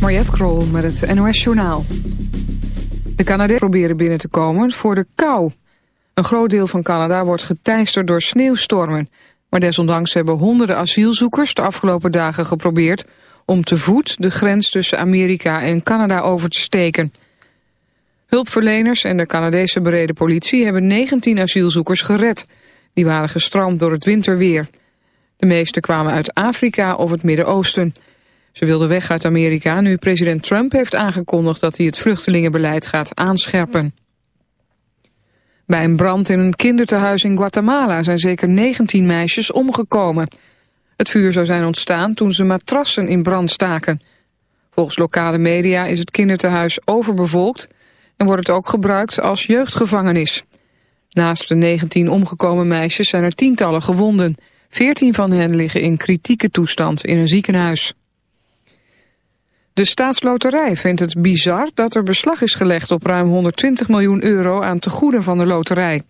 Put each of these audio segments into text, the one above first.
Mariette Krol met het NOS Journaal. De Canadezen proberen binnen te komen voor de kou. Een groot deel van Canada wordt geteisterd door sneeuwstormen. Maar desondanks hebben honderden asielzoekers de afgelopen dagen geprobeerd... om te voet de grens tussen Amerika en Canada over te steken. Hulpverleners en de Canadese bereden politie hebben 19 asielzoekers gered. Die waren gestrand door het winterweer. De meeste kwamen uit Afrika of het Midden-Oosten... Ze wilde weg uit Amerika nu president Trump heeft aangekondigd dat hij het vluchtelingenbeleid gaat aanscherpen. Bij een brand in een kindertehuis in Guatemala zijn zeker 19 meisjes omgekomen. Het vuur zou zijn ontstaan toen ze matrassen in brand staken. Volgens lokale media is het kindertehuis overbevolkt en wordt het ook gebruikt als jeugdgevangenis. Naast de 19 omgekomen meisjes zijn er tientallen gewonden. 14 van hen liggen in kritieke toestand in een ziekenhuis. De staatsloterij vindt het bizar dat er beslag is gelegd op ruim 120 miljoen euro aan tegoeden van de loterij.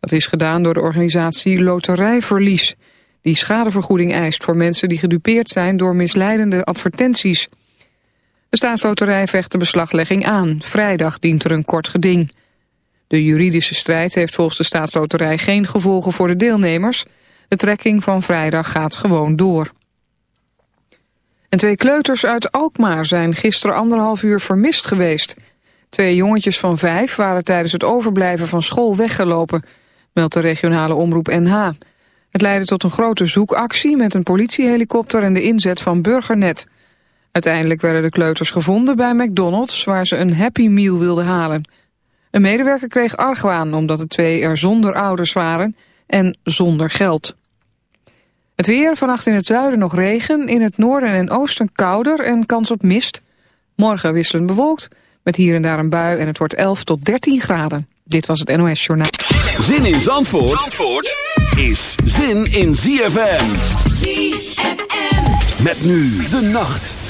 Dat is gedaan door de organisatie Loterijverlies, die schadevergoeding eist voor mensen die gedupeerd zijn door misleidende advertenties. De staatsloterij vecht de beslaglegging aan. Vrijdag dient er een kort geding. De juridische strijd heeft volgens de staatsloterij geen gevolgen voor de deelnemers. De trekking van vrijdag gaat gewoon door. En twee kleuters uit Alkmaar zijn gisteren anderhalf uur vermist geweest. Twee jongetjes van vijf waren tijdens het overblijven van school weggelopen, meldt de regionale omroep NH. Het leidde tot een grote zoekactie met een politiehelikopter en de inzet van Burgernet. Uiteindelijk werden de kleuters gevonden bij McDonald's, waar ze een Happy Meal wilden halen. Een medewerker kreeg argwaan omdat de twee er zonder ouders waren en zonder geld. Het weer, vannacht in het zuiden nog regen, in het noorden en oosten kouder en kans op mist. Morgen wisselend bewolkt, met hier en daar een bui en het wordt 11 tot 13 graden. Dit was het NOS Journaal. Zin in Zandvoort, Zandvoort is zin in ZFM. ZFM. Met nu de nacht.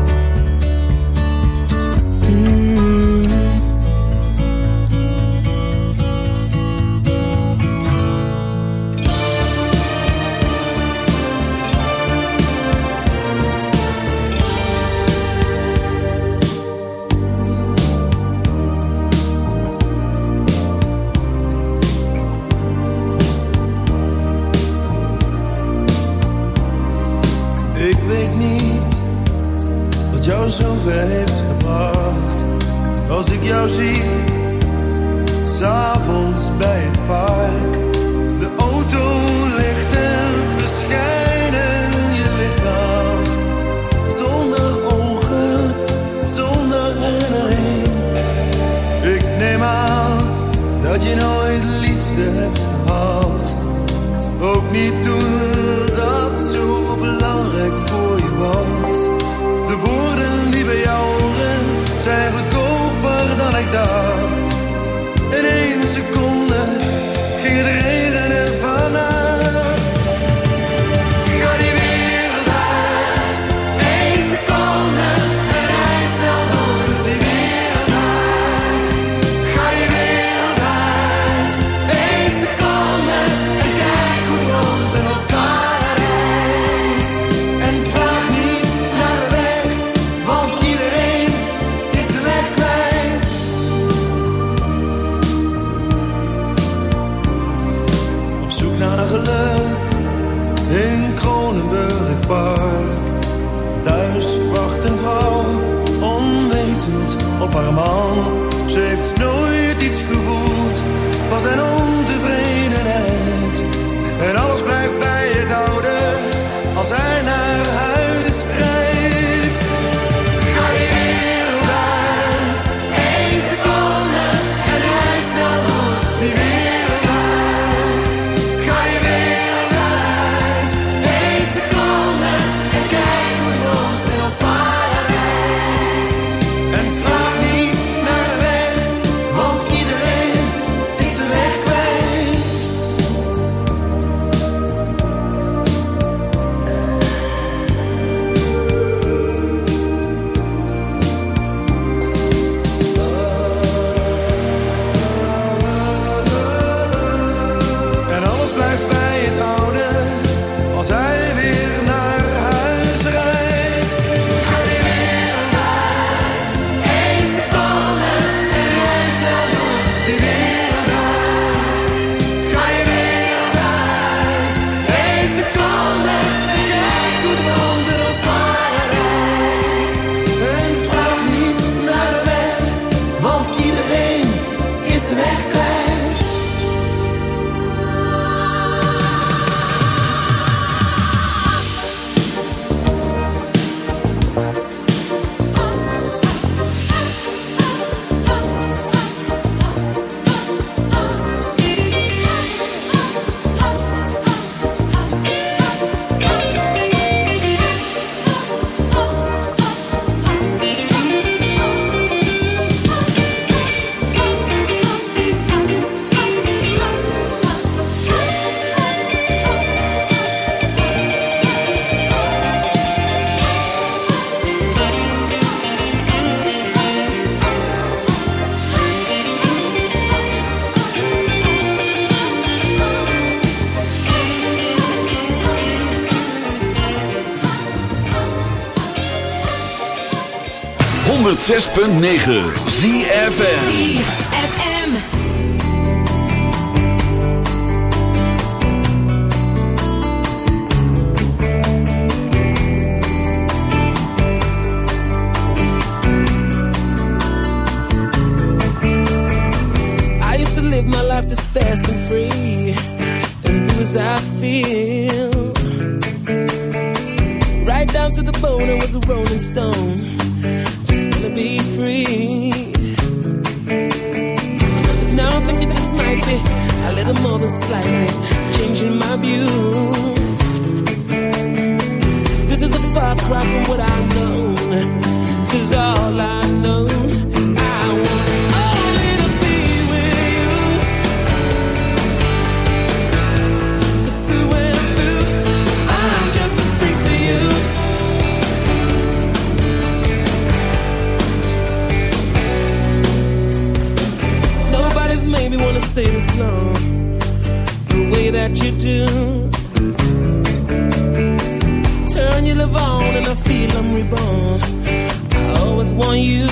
Ik jou zie, s'avonds bij het park. 106.9 ZFN I always want you.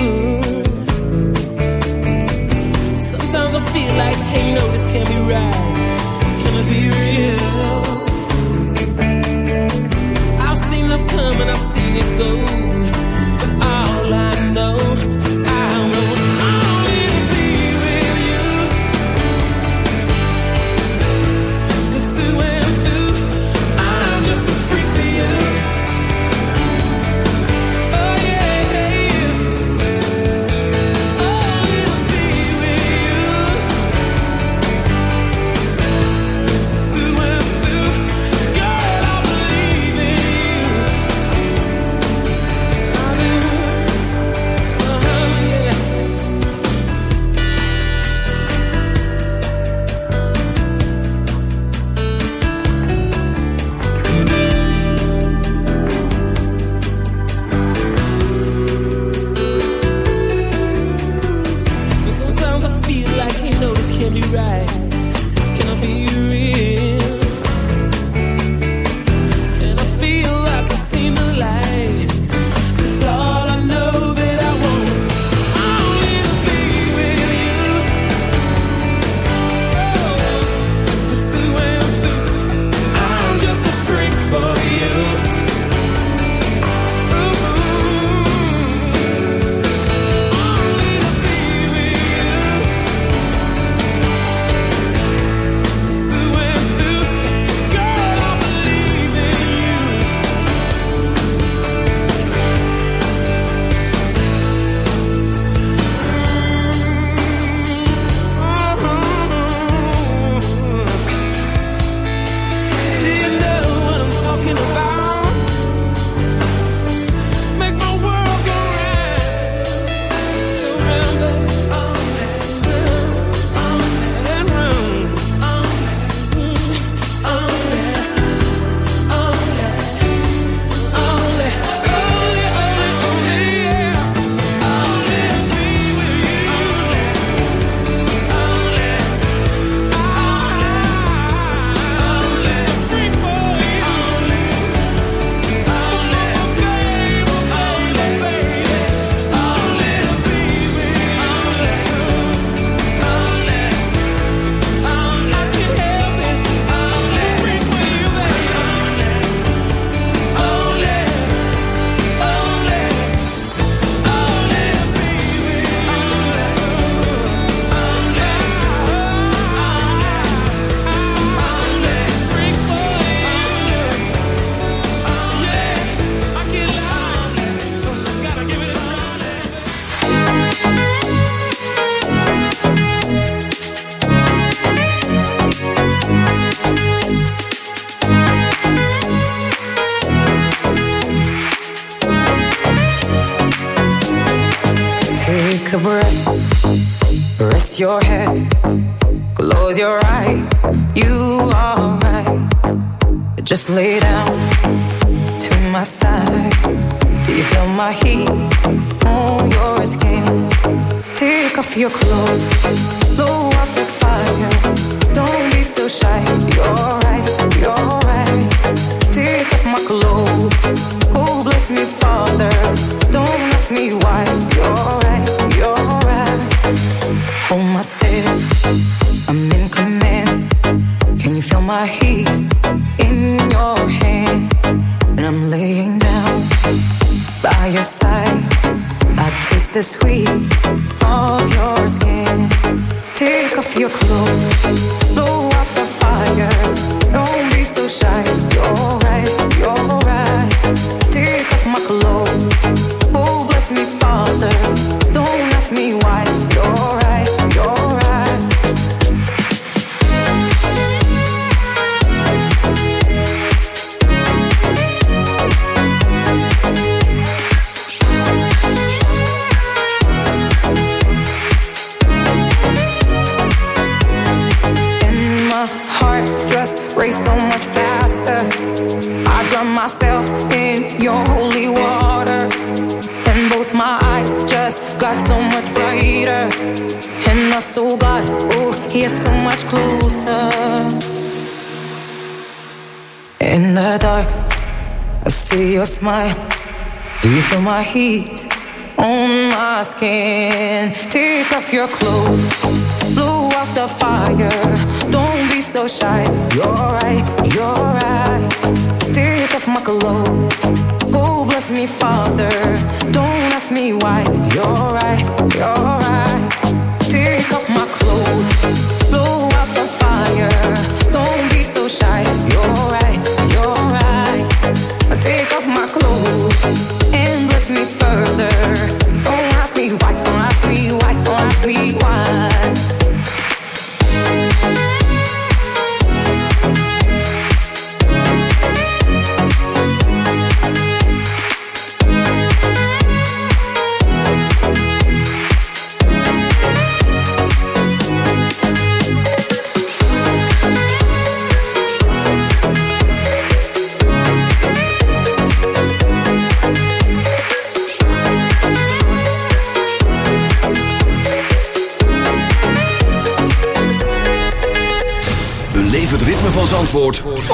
Sometimes I feel like, hey, no, this can't be right. This can't be real. I've seen love come and I've seen it go. Heat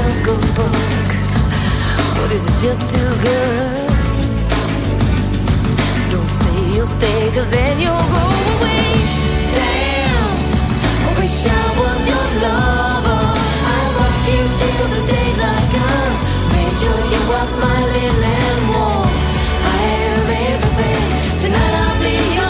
Jungle Book? What is it just too good? Don't say you'll stay, cause then you'll go away. Damn, I wish I was your lover. I rock you till the daylight comes. Made sure you are smiling and warm. I am everything. Tonight I'll be your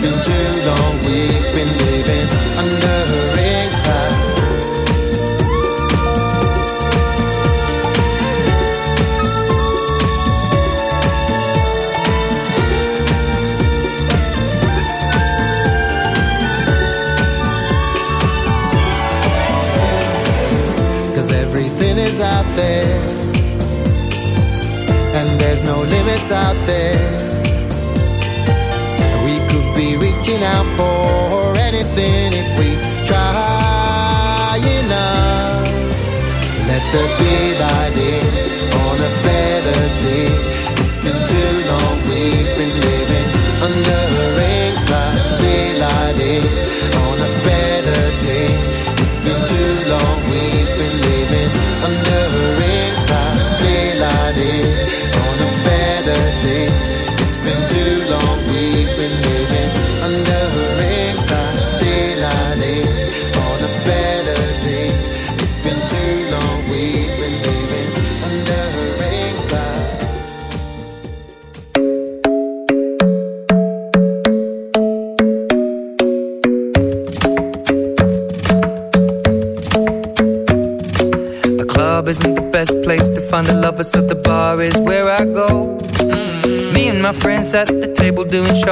Been too long, we've been living under a everything is out there. And there's no limits out there. Reaching out for anything if we try enough. Let the daylight in on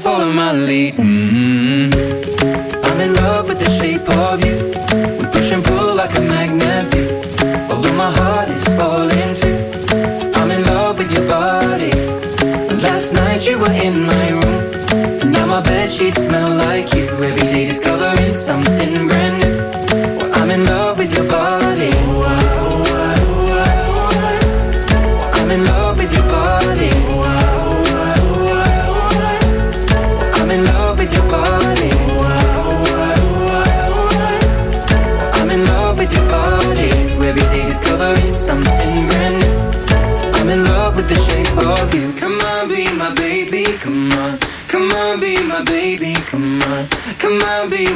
follow my lead.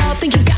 all think you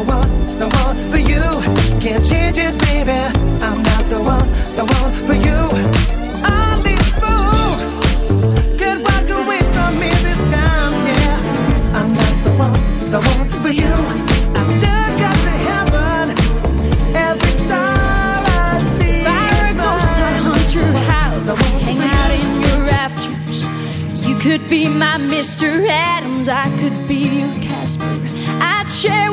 the one, the one for you. Can't change it, baby. I'm not the one, the one for you. Only a fool could walk away from me this time, yeah. I'm not the one, the one for you. I look up to heaven. Every star I see Fire is goes to mine. hunt your house, hang out in your rafters. You could be my Mr. Adams, I could be your Casper. I'd share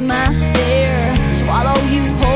My stare, swallow you whole.